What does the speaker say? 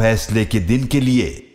फैसले के दिन के लिए।